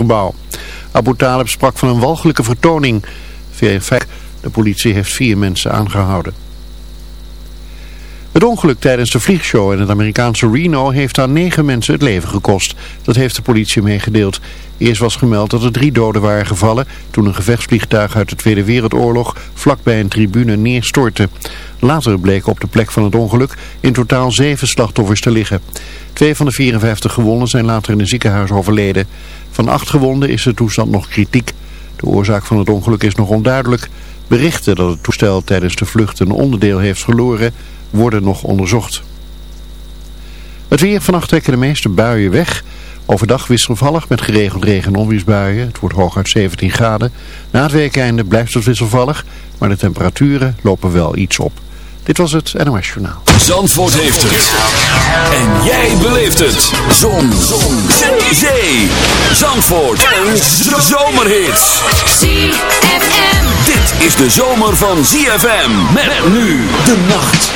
gebouw. Abu Talib sprak van een walgelijke vertoning. De politie heeft vier mensen aangehouden. Het ongeluk tijdens de vliegshow in het Amerikaanse Reno heeft aan negen mensen het leven gekost. Dat heeft de politie meegedeeld. Eerst was gemeld dat er drie doden waren gevallen toen een gevechtsvliegtuig uit de Tweede Wereldoorlog vlakbij een tribune neerstortte. Later bleken op de plek van het ongeluk in totaal zeven slachtoffers te liggen. Twee van de 54 gewonden zijn later in een ziekenhuis overleden. Van acht gewonden is de toestand nog kritiek. De oorzaak van het ongeluk is nog onduidelijk. Berichten dat het toestel tijdens de vlucht een onderdeel heeft verloren worden nog onderzocht. Het weer vannacht trekken de meeste buien weg. Overdag wisselvallig met geregeld regen en onweersbuien. Het wordt hooguit 17 graden. Na het weekeinde blijft het wisselvallig, maar de temperaturen lopen wel iets op. Dit was het NOS Journaal. Zandvoort heeft het. En jij beleeft het. Zon. Zon. Zee. Zandvoort. En zomerhits. ZFM. Dit is de zomer van ZFM. Met nu de nacht.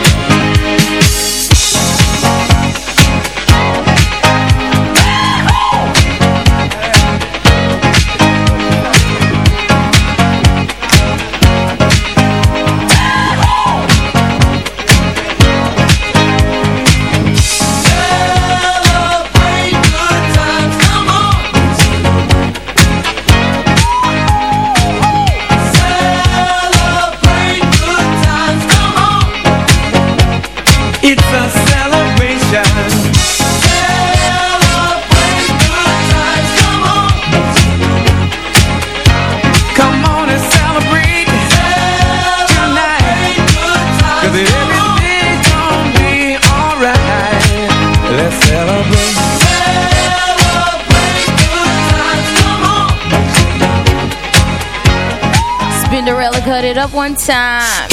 Up one time.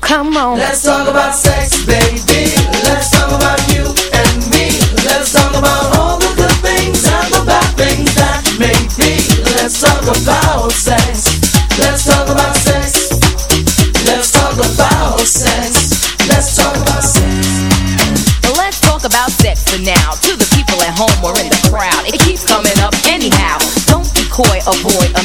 Come on. Let's talk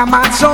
Got my soul,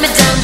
me down.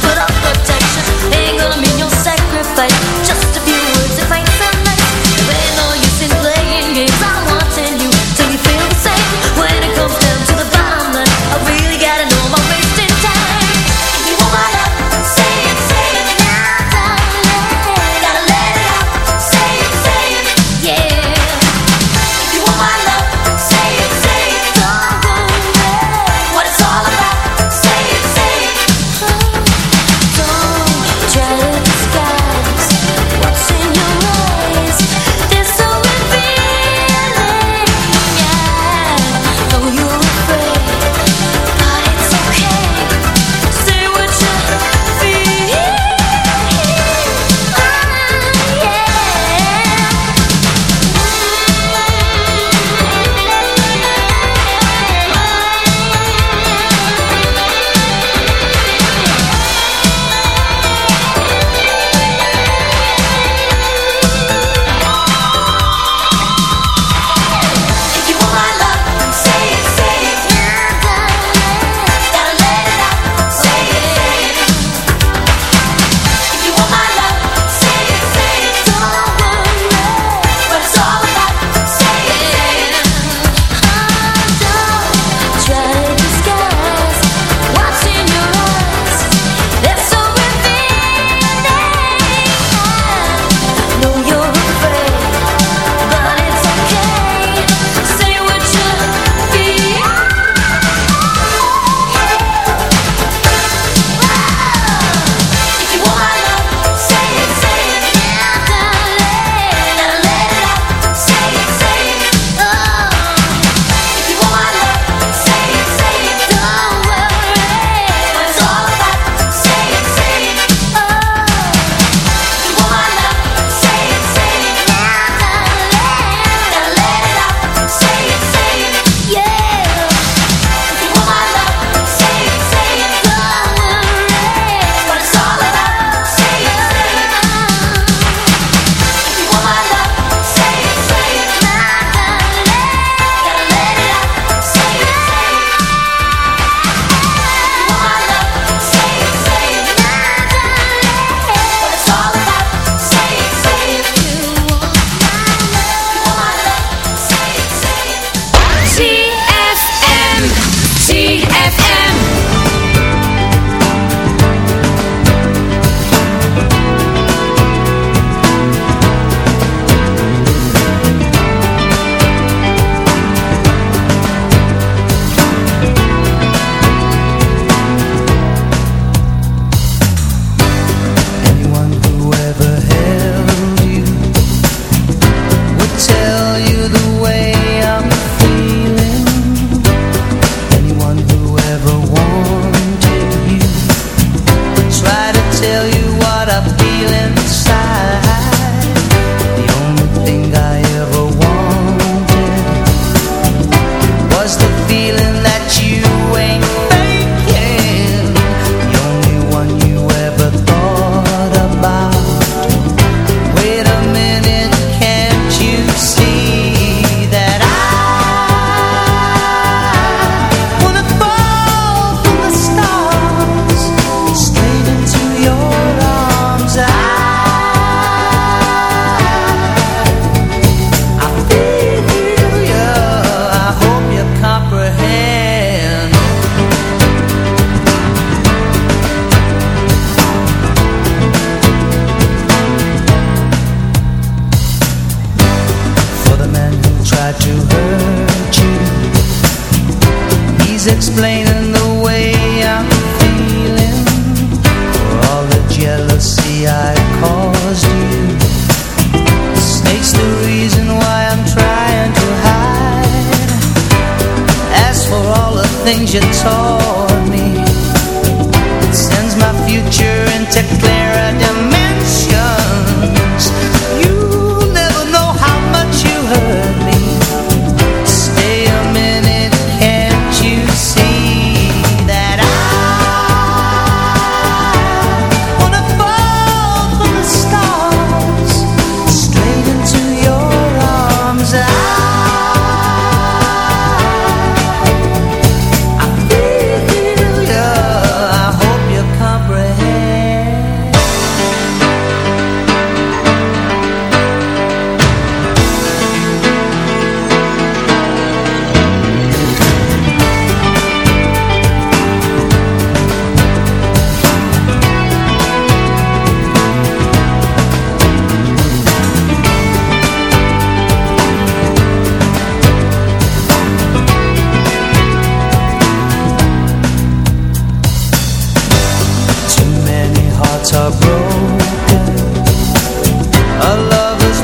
sol.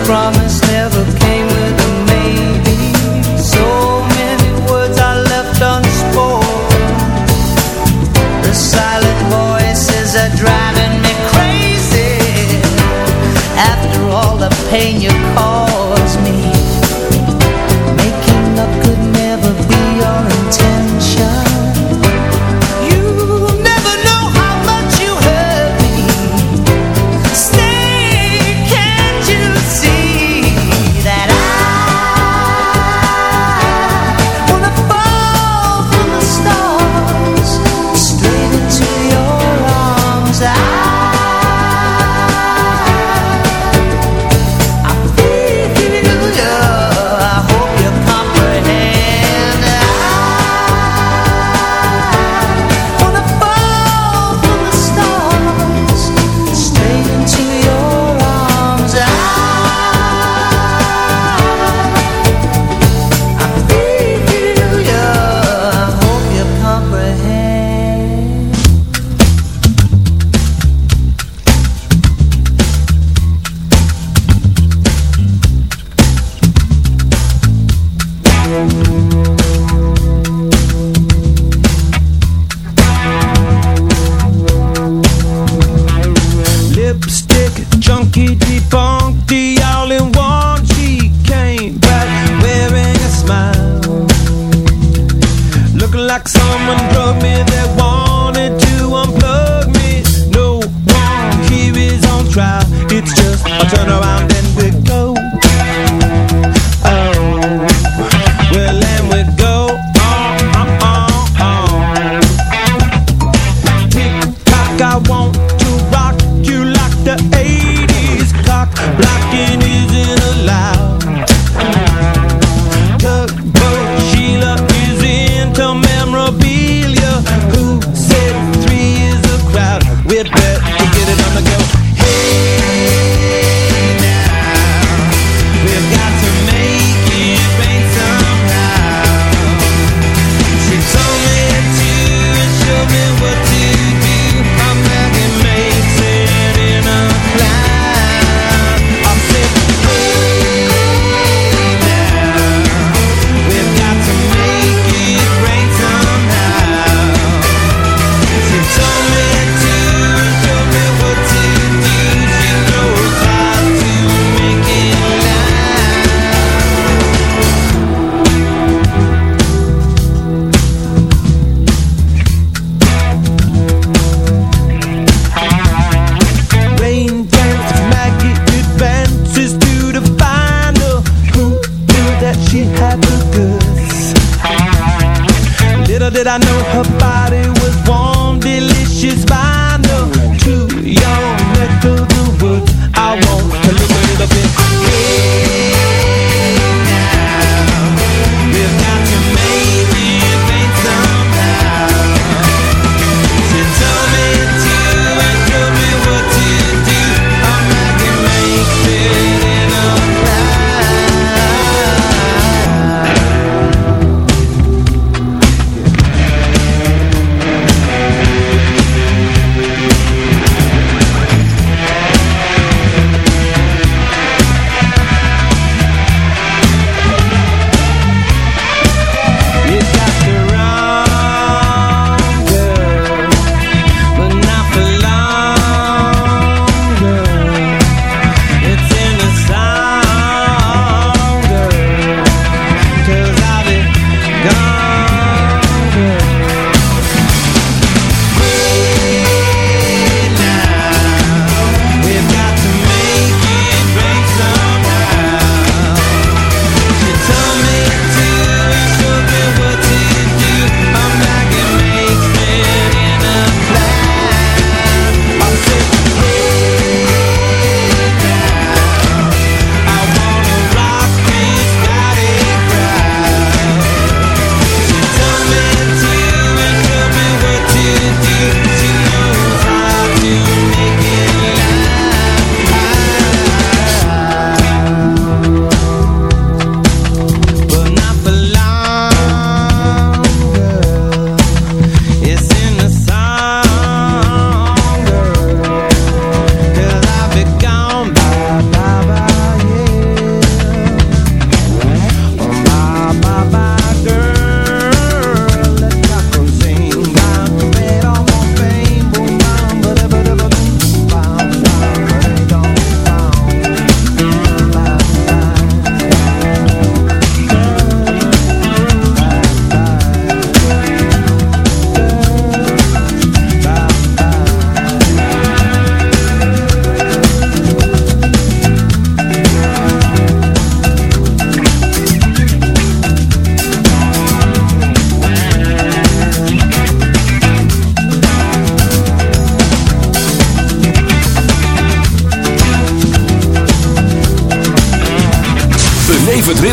Promise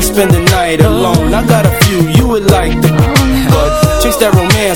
Never spend the night alone. I got a few you would like that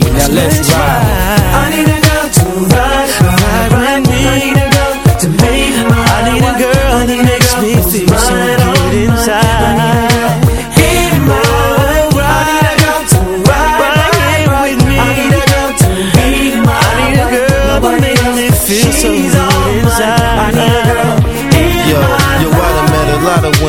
Now let's ride. I need a girl to ride,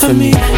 for me.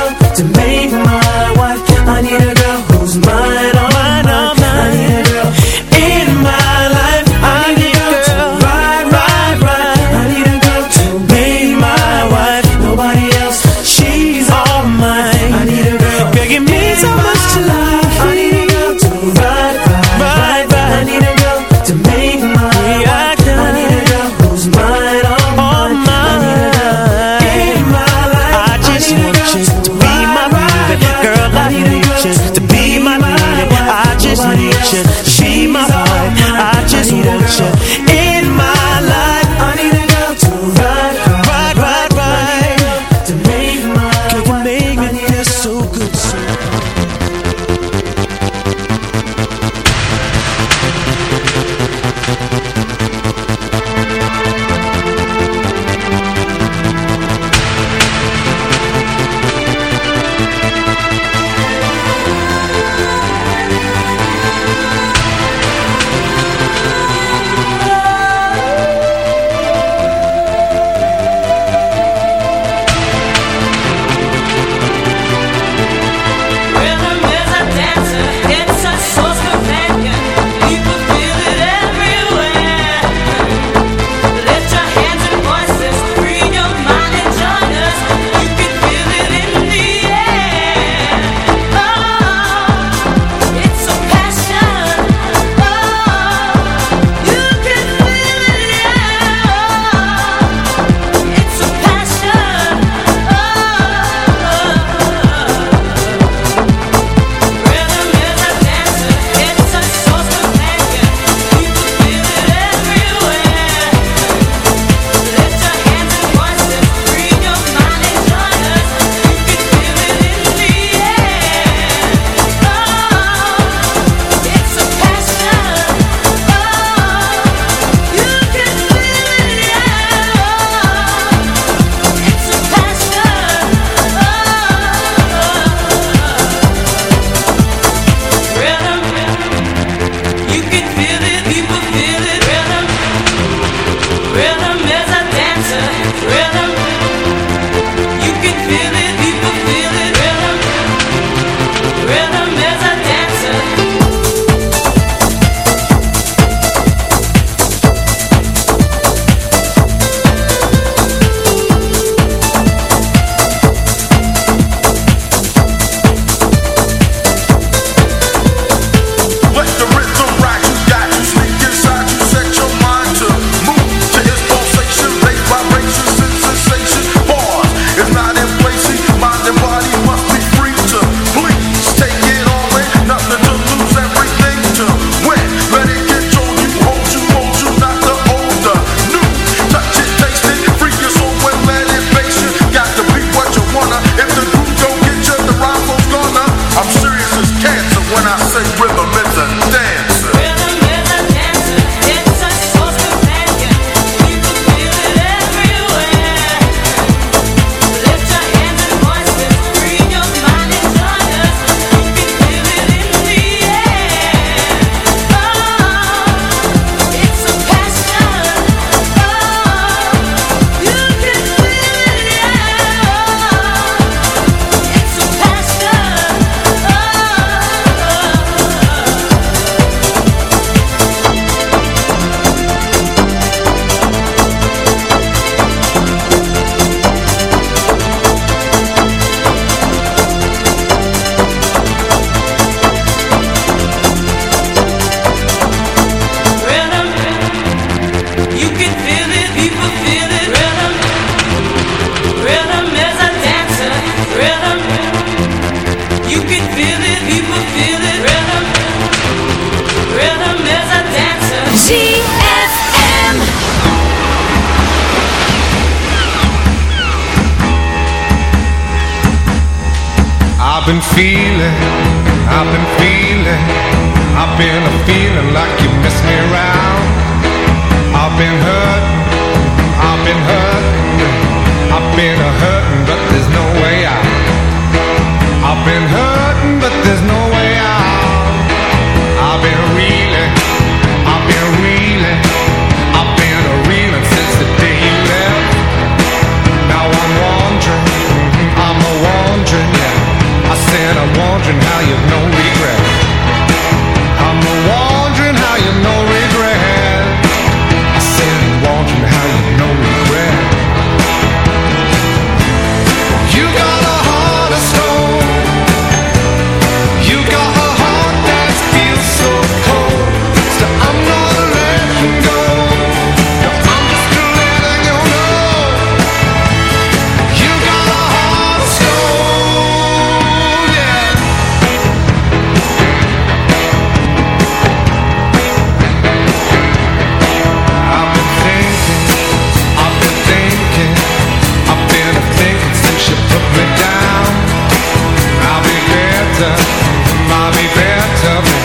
Mommy bear tell me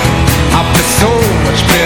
so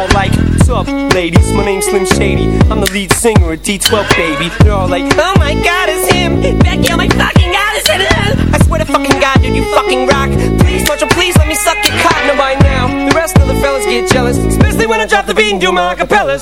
singer of D12, baby. They're all like, Oh my god, it's him. Becky, oh my fucking god, it's him. I swear to fucking god, dude, you fucking rock. Please, Marshall, please let me suck your. Now by now, the rest of the fellas get jealous. Especially when I drop the beat and do my acapellas.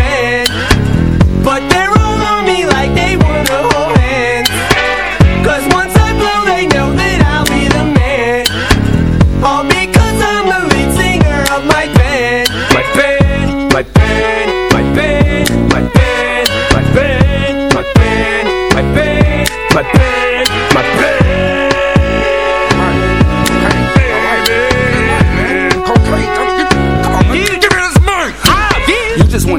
my pain, my pain, my pain, my pain, my pain, my pain. my pain.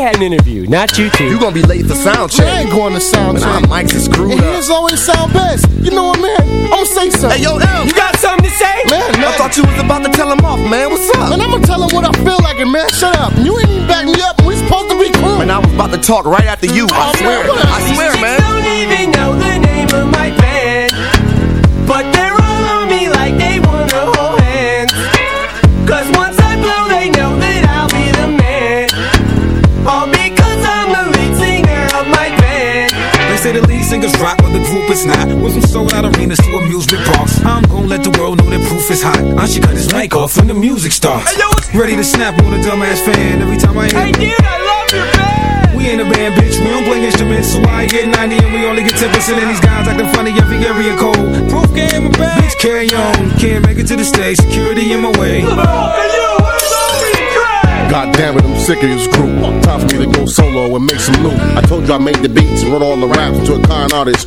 had an interview, not you two. You gonna be late for sound check. I ain't going to sound But our check. mics is screwed And up. his always sound best. You know what, man? I'm gonna say something. Hey, yo, M. You got something to say? man, man. I thought you was about to tell him off, man. What's up? Man, I'm gonna tell him what I feel like, and man, shut up. You ain't even back me up. We supposed to be cool. Man, I was about to talk right after you. I Oh, man, swear. what I swear, Chicks man. don't even know the name of my from sold out arenas to amusement parks. I'm gonna let the world know that proof is hot. I should cut his mic off when the music starts. Hey, yo, Ready to snap on a dumbass fan every time I hear. Hey, dude, I love your band. We ain't a band, bitch. We don't play instruments, so I get 90 and we only get 10%. And these guys acting funny every area code. Proof game, bad. Bitch, carry on. Can't make it to the stage. Security in my way. Hey, yo, where's all these tracks? God damn it, I'm sick of this group. Time for me to go solo and make some loot. I told you I made the beats and wrote all the raps to a con artist.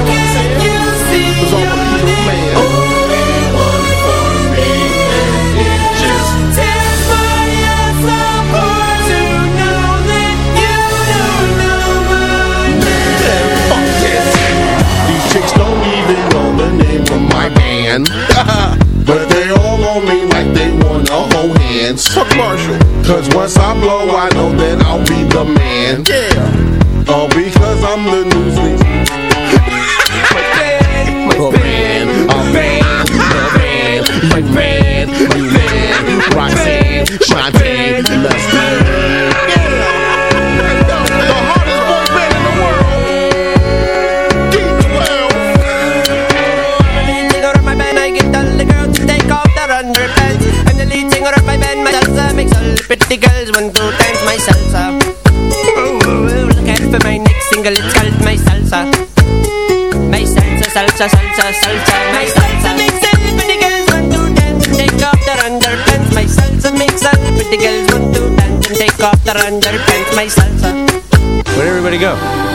My band. but they all on me like they wanna hold hands. Fuck Marshall. Cause once I blow, I know that I'll be the man. Yeah. All because I'm the newsleak. my band, my band, a band, a band, my band, my band, Roxanne, Shantae, let's salsa, salsa, salsa, my salsa makes all pretty girls want to dance and take off their underpants. My salsa makes all pretty girls want to dance and take off their underpants. My salsa. But everybody go?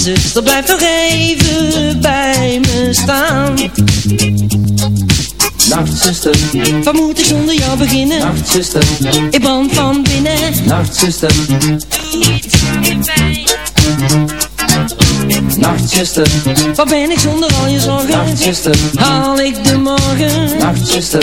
Zuster blijf nog even bij me staan. Nachtzuster, Wat moet ik zonder jou beginnen? Nachtzuster, Ik brand van binnen. Nachtzuster, Nachtzuster, Wat ben ik zonder al je zorgen? Nachtzuster, Haal ik de morgen? Nachtzuster,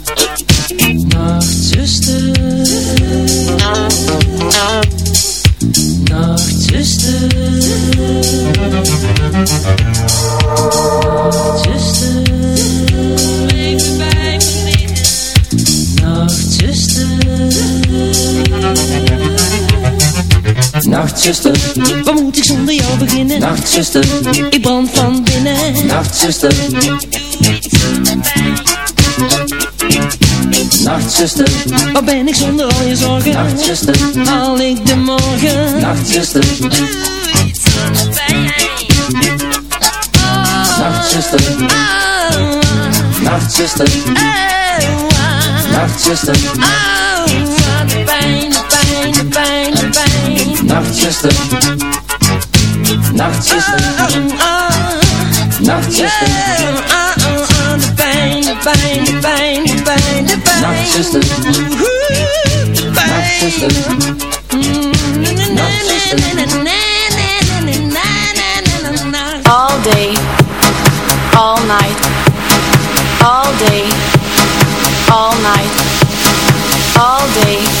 Nachtzuster, Wat moet ik zonder jou beginnen? Nachtzuster, Ik brand van binnen. Nachtzuster, Nachtzuster, Wat ben ik zonder al je zorgen? Nachtzuster, Haal ik de morgen? Nachtzuster, Nachtzuster, Nachtzuster, Nachtzuster, Oh, Nachtzuster, Nachtzuster, Nachtzuster, de pijn, de pijn, de pijn, de pijn, de pijn. Nachtzuster. Nachtzuster, All day, all night, all day, all night, all day,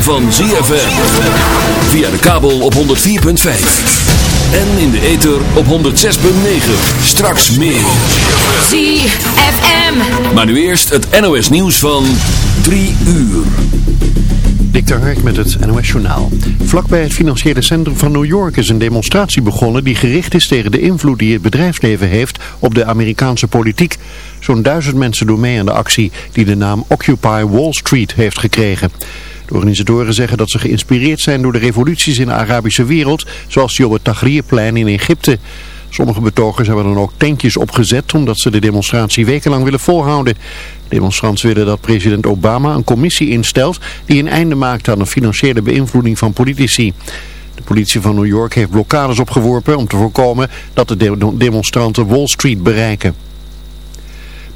Van ZFM. Via de kabel op 104.5. En in de ether op 106.9. Straks meer. ZFM. Maar nu eerst het NOS nieuws van 3 uur. Dik Hark met het NOS Journaal. Vlakbij het financiële centrum van New York is een demonstratie begonnen die gericht is tegen de invloed die het bedrijfsleven heeft op de Amerikaanse politiek. Zo'n duizend mensen doen mee aan de actie die de naam Occupy Wall Street heeft gekregen. De organisatoren zeggen dat ze geïnspireerd zijn door de revoluties in de Arabische wereld, zoals die op het Tahrirplein in Egypte. Sommige betogers hebben dan ook tentjes opgezet omdat ze de demonstratie wekenlang willen volhouden. Demonstranten willen dat president Obama een commissie instelt die een einde maakt aan de financiële beïnvloeding van politici. De politie van New York heeft blokkades opgeworpen om te voorkomen dat de demonstranten Wall Street bereiken.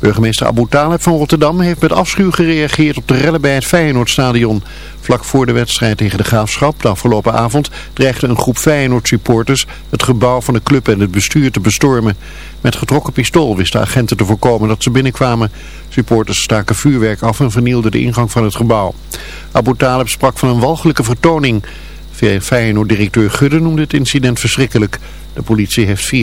Burgemeester Abu Taleb van Rotterdam heeft met afschuw gereageerd op de rellen bij het Feyenoordstadion. Vlak voor de wedstrijd tegen de Graafschap de afgelopen avond dreigde een groep Feyenoord-supporters het gebouw van de club en het bestuur te bestormen. Met getrokken pistool wisten agenten te voorkomen dat ze binnenkwamen. Supporters staken vuurwerk af en vernielden de ingang van het gebouw. Abu Taleb sprak van een walgelijke vertoning. Feyenoord-directeur Gudde noemde het incident verschrikkelijk. De politie heeft vier